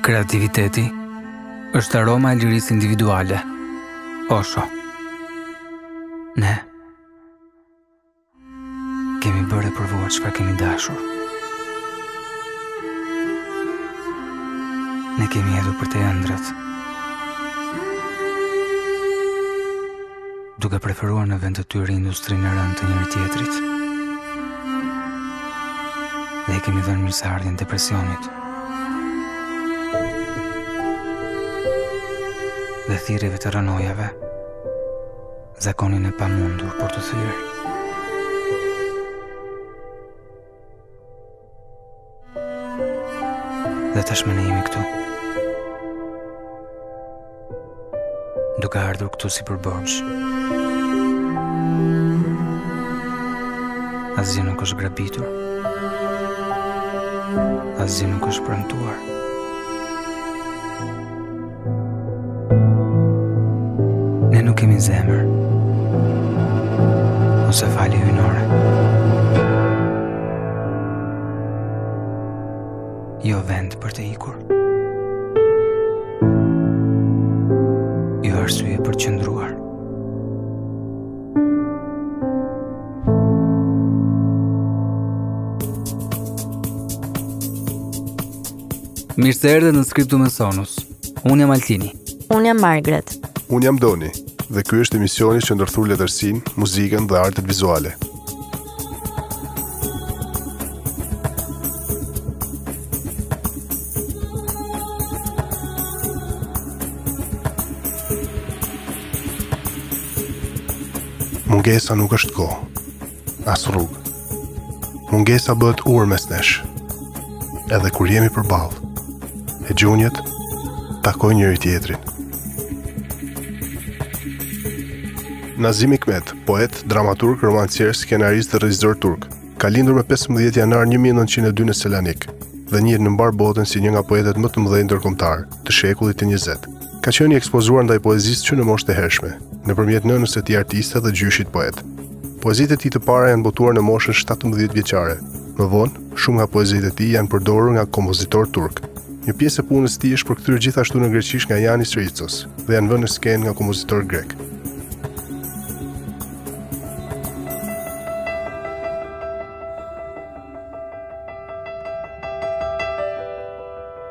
Kreativiteti është aroma e lirisë individuale. Osho. Ne kemi bërë e përvuajtur çka kemi dashur. Ne kemi hedhur përtej ëndrrat. duke preferuar në vend të tyre industrinë e rëndë të njëri tjetrit. Dhe i kemi dhënë mirëseardhjen depresionit. Dhe thirrjeve të rënojave. Zakonin e pamundur për t'u thyer. Dhe tashmë ne jemi këtu. Duke ardhur këtu si për borxh. Asgjë nuk është grabitur. Asgjë nuk është premtuar. Ne nuk kemi zemër Ose falje hyjnore Jo vend për të ikur Jo arsye për të qëndruar Mirë se erdhët në skriptu me sonus. Unë jam Altini. Unë jam Margaret. Unë jam Doni. Dhe ky është emisioni që ndërthur letërsinë, muzikën dhe artet vizuale. Mungesa nuk është kohë. as rrugë. Mungesa bëhet urë mes nesh. Edhe kur jemi përballë, e gjunjët takojnë njëri tjetrin. Nazim Hikmet, poet, dramaturg, romancier, skenarist dhe regjisor turk, ka lindur me 15 janar 1902 në Selanik dhe njihet në mbarë botën si një nga poetët më të mëdhenj ndërkombëtarë të shekullit të 20. Ka qenë i ekspozuar ndaj poezisë që në moshë të hershme, nëpërmjet nënës së tij artiste dhe gjyshit poet. Poezitë e tij të para janë botuar në moshën 17 vjeçare. Më vonë, shumë nga poezitë e tij janë përdorur nga kompozitorë turq. Një pjesë e punës së tij është përkthyer gjithashtu në greqisht nga Janis Ritsos dhe janë vënë në skenë nga kompozitorë grekë.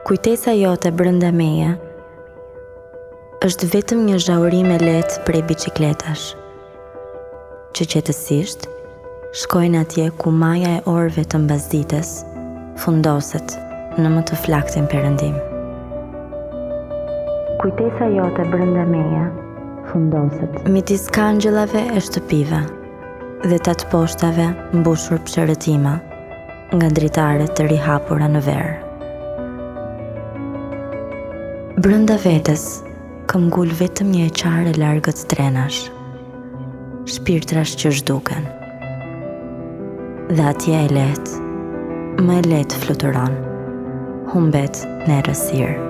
Kujtesa jote brenda meje është vetëm një zhaurim e lehtë prej biçikletash. që qetësisht shkojnë atje ku maja e orëve të mbasdites fundoset në më të flaktin perëndim. Kujtesa jote brenda meje fundoset midis kangjellave e shtëpive dhe tatëpjetave mbushur psherëtima nga dritare të rihapura në verë. Brenda vetes, Këmbëngul vetëm një e qarë e largët trenash, shpirtrash që zhduken. Dhe atje e lehtë, më e lehtë fluturon, humbet në errësirë.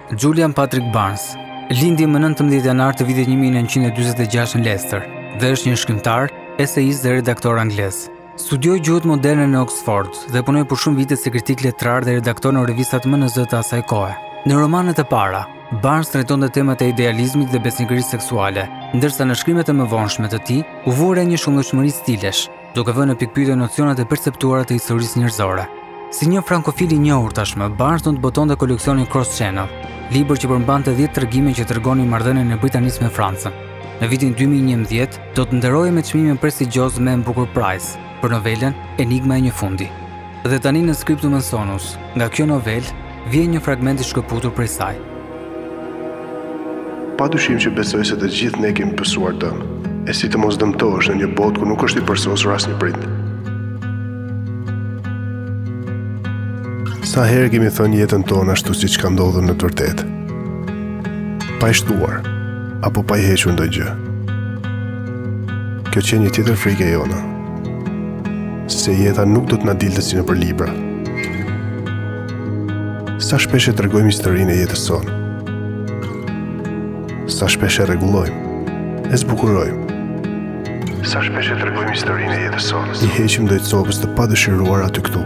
Julian Patrick Barnes lindi më 19 janar të vitit 1946 në Leicester dhe është një shkrimtar, eseist dhe redaktor anglez. Studioi gjuhët moderne në Oxford dhe punoi për shumë vite si kritik letrar dhe redaktor në revistat më në zë të asaj kohe. Në romanet e para, Barnes trajtonte temat e idealizmit dhe besnikërisë seksuale, ndërsa në shkrimet e mëvonshme të tij u vu re një shumëllojshmëri stilesh, duke vënë në pikëpyetje nocionet e perceptuara të historisë njerëzore. Si një frankofil i njohur tashmë, Barnes do të botonte koleksionin Cross Channel, libër që përmbante 10 tregime që tregonin marrëdhënien e Britanisë me Francën. Në vitin 2011 do të nderohej me çmimin prestigjioz Man Booker Prize për novelën Enigma e një fundi. Dhe tani në Scriptum et Sonus, nga kjo novelë, vjen një fragment i shkëputur prej saj. Pa dyshim që besoj se të gjithë ne kemi pësuar dëm, e si të mos dëmtohesh në një botë ku nuk është i përsosur asnjë prind. Sa herë kemi thënë jetën tonë ashtu siç ka ndodhur në të vërtetë, pa i shtuar, apo pa i hequr ndonjë gjë. Kjo qe një tjetër frikë e jona. se jeta nuk do të na dilte si nëpër libra. Sa shpesh e tregojmë historinë e jetës sonë. Sa shpesh e rregullojmë, e zbukurojmë. I heqim ndonjë copëz të padëshiruar aty këtu.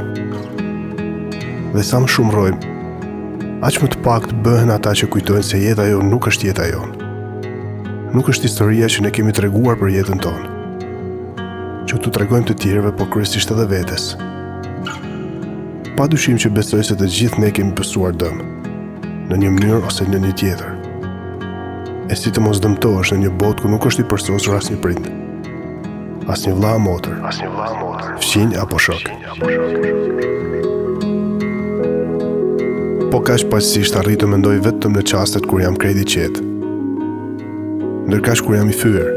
Dhe sa më shumë rrojmë, aq më të paktë bëhen ata që kujtojnë se jeta jonë nuk është jeta jonë. Nuk është historia që ne kemi treguar për jetën tonë. që t'u tregojmë të tjerëve, po kryesisht edhe vetes. Pa dyshim që besoj se të gjithë ne kemi pësuar dëm, në një mënyrë ose në një tjetër. E si të mos dëmtohesh në një botë ku nuk është i përsosur asnjë prind, asnjë vëlla a motër, fqinj apo shok. Po kaq paqësisht arrit të mendoj vetëm në çastet kur jam krejt i qetë. Ndërkaq kur jam i fyer,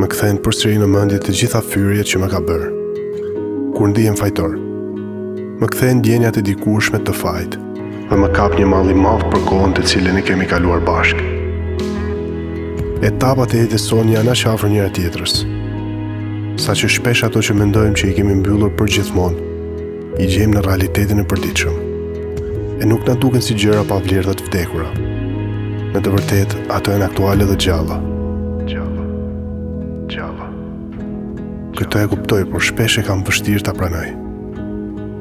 më kthehen përsëri në mendje të gjitha fyerjet që më ka bërë. Kur ndihem fajtor, më kthehen ndjenjat e dikurshme të fajit. dhe më kap një mall i madh për kohën të cilën e kemi kaluar bashkë. Etapat e jetës sonë janë aq afër njëra-tjetrës, saqë shpesh ato që mendojmë që i kemi mbyllur përgjithmonë, i gjejmë në realitetin e përditshëm. E nuk na duken si gjëra pa vlerë dhe të vdekura. Në të vërtetë, ato janë aktuale dhe gjalla. Gjalla. Gjalla. Këtë e kuptoj, por shpesh e kam vështirë ta pranoj.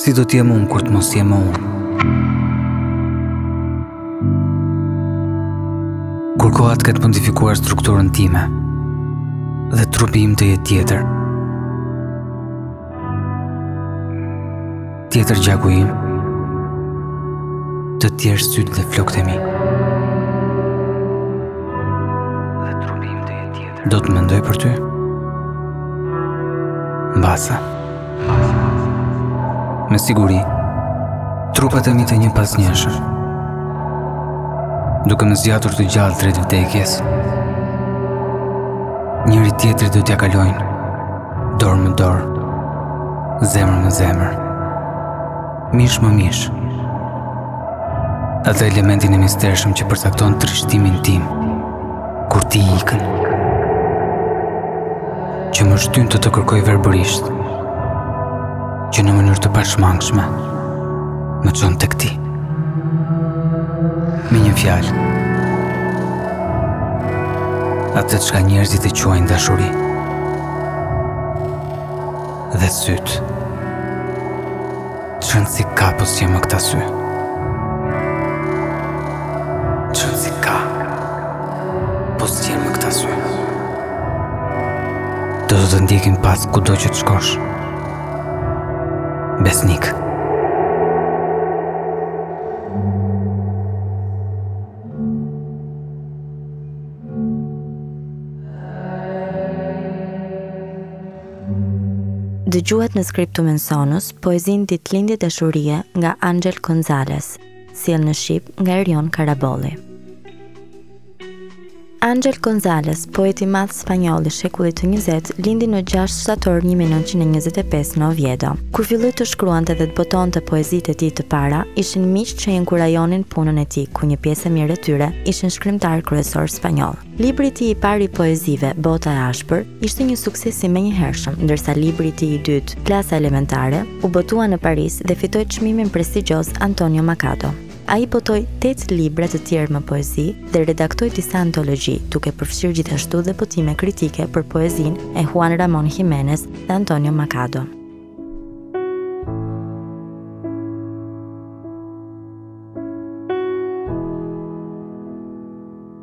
Si do të jem unë kur të mos jem më unë? Kur koha të ketë modifikuar strukturën time dhe trupi im të jetë tjetër. Tjetër gjaku im të tjerë sytë dhe flokët e mi. Do të mendoj për ty. Mbase. Me siguri, trupat e mi të njëpasnjëshëm, duke më zgjatur të gjallë drejt vdekjes, njëri-tjetrit do t'ia kalojnë, dorë më dorë, zemër më zemër, mish më mish, atë elementin e mistershëm që përcakton trishtimin tim, Kur ti ikën Që më shtyn të të kërkoj verbërisht Që në mënyrë të pashmangshme Më çon tek ti Me një fjalë Atë çka njerëzit e quajnë dashuri Dhe sytë Ç'rëndësi ka po s'qenë më këta sy Ç'rëndësi ka po s'qenë më këta sy Do të të ndjekin pas kudo që të shkosh Besnikë Besnikë Dëgjuat në Scriptum in Sonus poezinë Ditëlindje dashurie nga Angel Gonzalez, sjellë në shqip nga Erion Karabolli. Angel Gonzalez, poet i madh spanjoll i shekullit të 20, lindi në 6 shtator 1925 në Oviedo. Kur filloi të shkruante dhe të botonte poezitë e tij të para, ishin miq që i inkurajonin punën e tij, ku një pjesë e mirë e tyre ishin shkrimtarë kryesorë spanjollë. Libri i tij i parë i poezive, Bota e ashpër, ishte një sukses i menjëhershëm, ndërsa libri i tij i dytë, Klasa elementare, u botua në Paris dhe fitoi çmimin prestigjioz Antonio Machado. Ai botoi tetë libra të tjerë me poezi dhe redaktoi disa antologji, duke përfshirë gjithashtu dhe botime kritike për poezinë e Juan Ramon Jimenez dhe Antonio Machado.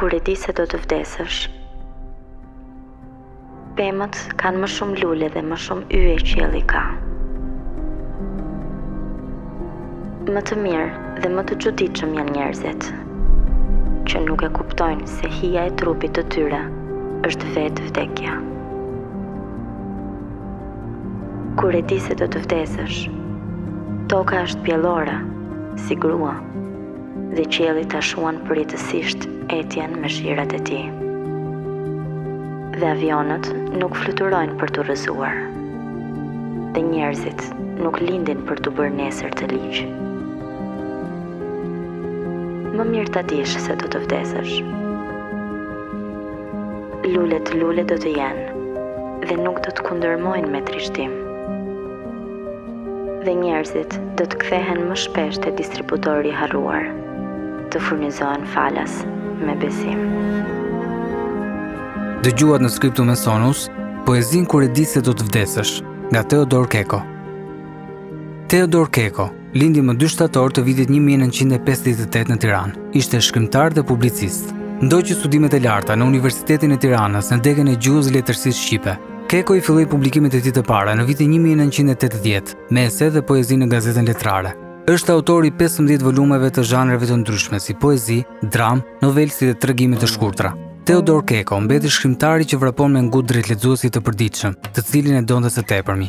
Kur e di se do të vdesësh, pemët kanë më shumë lule dhe më shumë yje qielli ka. Më të mirë dhe më të çuditshëm janë njerëzit, që nuk e kuptojnë se hija e trupit të tyre është vetë vdekja. Kur e di se do të vdesësh, toka është pjellore, si grua, dhe qielli ta shuan përjetësisht etjen me shirat e tij. Dhe avionët nuk fluturojnë për t'u rrëzuar, dhe njerëzit nuk lindin për t'u bërë nesër të ligj. Më mirë ta dish se do të vdesësh. Lulet lule do të jenë dhe nuk do të kundërmojnë me trishtim. Dhe njerëzit do të kthehen më shpesh te distributori i harruar, të furnizohen falas me besim. Dëgjuat në Scriptum Sonus poezinë Kur e di se do të vdesësh, nga Teodor Keko. Teodor Keko, Lindi më dy shtator të vitit 1958 në Tiranë. Ishte shkrimtar dhe publicist. Ndoqi studimet e larta në Universitetin e Tiranës në degën e gjuhës letërsisë shqipe. Keko i filloi publikimet e tij të para në vitin 1980 me ese dhe poezi në gazetën letrare. Është autor i 15 volumeve të zhanreve të ndryshme si poezi, dramë, novelë si dhe tregime të shkurtra. Teodor Keko mbeti shkrimtari që vrapon me ngut drejt lexuesit të përditshëm, të cilin e donte së tepërmi.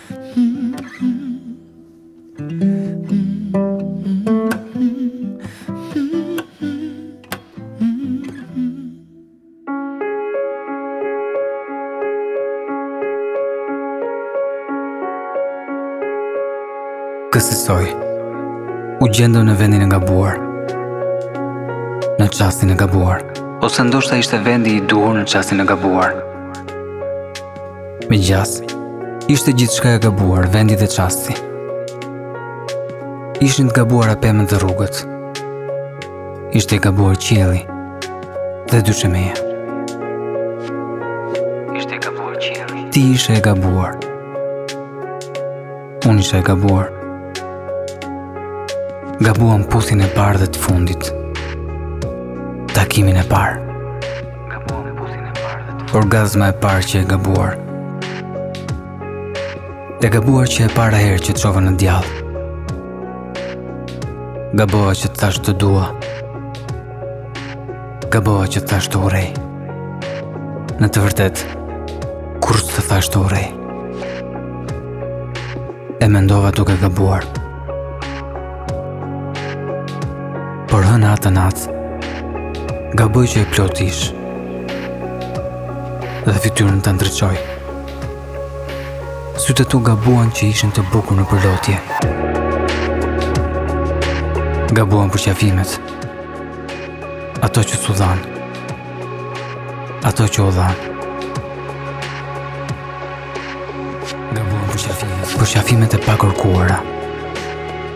Kësisoj, u gjendëm në vendin e gabuar, në çastin e gabuar. Ose ndoshta ishte vendi i duhur në çastin e gabuar. Me gjasë, ishte gjithçka e gabuar, vendi dhe çasti. Ishin të gabuara pemët dhe rrugët. Ishte e gabuar qielli dhe dyshemeja. Ishte e gabuar qielli. Ti ishe e gabuar. Unë isha e gabuar. Gabuam puthjen e parë dhe të fundit. Takimin e parë. Gabuar me buzën e parë dhe të Orgazma e parë qe e gabuar E gabuar qe e para herë që të çova në djall Gabova që të thashë të dua Gabova që të thashë të urrej Në të vërtetë Kur të thashë të urrej E mendova duke gabuar Por hëna atë natë, gaboi që e plot ish dhe fytyrën ta ndriçoi. Sytë e tu gabuan që ishin të bukur në përlotje. Gabuan përqafimet. Ato që s'u dhanë. Ato që u dhanë. Gabuan përqafimet, përqafimet e pakërkuara,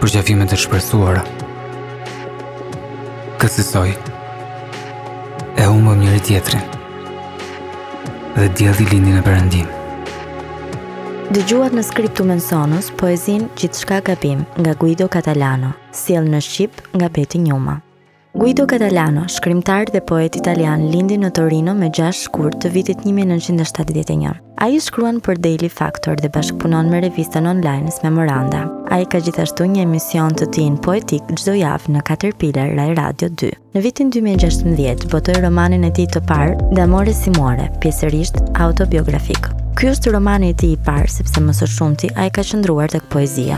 përqafimet e shpresuara. Kësisoj, e humbëm njëri-tjetrin dhe dielli lindi në perëndim. Dëgjuat në Scriptum Sonus poezinë Gjithçka gabim nga Guido Catalano, sjellë në shqip nga Beti Njuma. Guido Catalano, shkrimtar dhe poet italian, lindi në Torino me 6 shkurt të vitit 1971. Ai shkruan për Daily Factor dhe bashkëpunon me revistën online Smemoranda. Ai ka gjithashtu një emision të tijin poetik çdo javë në Caterpillar Rai Radio 2. Në vitin 2016, botoi romanin e tij të parë, D'amore si muore, pjesërisht autobiografik. Ky është romani i tij i parë, sepse më së shumti ai ka qëndruar tek poezia.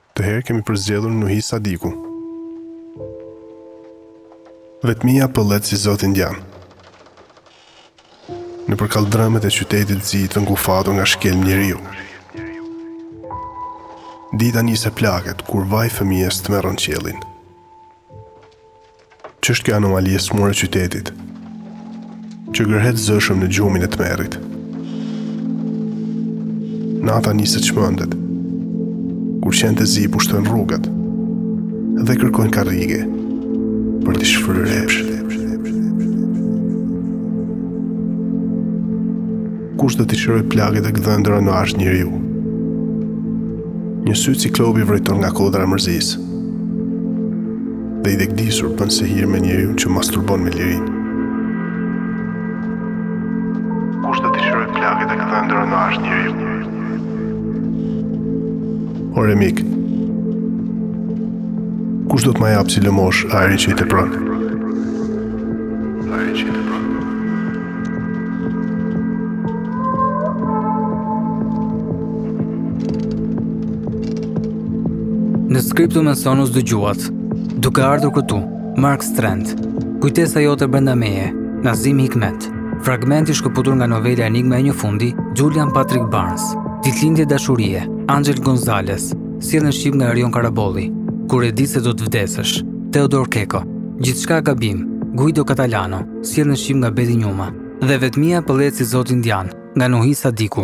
Të herë kemi përzgjedhur Nuhi Sadiku. Vetmia pëllet si zot indian. Nëpër kalldrëmet e qytetit të zi të ngulfatur nga shkelm njeriu. Dita nis e plaket kur vaji i fëmijës tmerron qiellin. Ç'është kjo anomali e sëmurë e qytetit, që gërhet zëshëm në gjumin e tmerrit? Nata nis e çmendet, kur qentë e zi pushtojnë rrugët dhe kërkojnë karrige për të shfryrë Kush do të shërojë plagët e gdhendura në asht njeriu? Një sy ciklopi vrejton nga kodra e mërzisë, dhe i degdisur bën sehir me njeriun që masturbon me lirinë. Kush të të shërët plakit e këtë ndërë në ashtë njeriu? Ore mik, kush do të ma japë si lëmosh ajrin që i tepron? Ajrin që i tepron. Në skriptu me Sonus dëgjuat, duke ardhur këtu, Mark Strand, kujtesa jote brenda meje, Nazim Hikmet, fragment i shkëputur nga novela Enigma e një fundi, Julian Patrick Barnes, Ditëlindje Dashurie, Angel Gonzales, sjellë në shqip nga Erion Karabolli, kur e di se do të vdesësh, Teodor Keko, gjithçka gabim, Guido Catalano, sjellë në shqip nga Beti Njuma, dhe vetmia pëllet si zot indian, nga Nuhi Sadiku.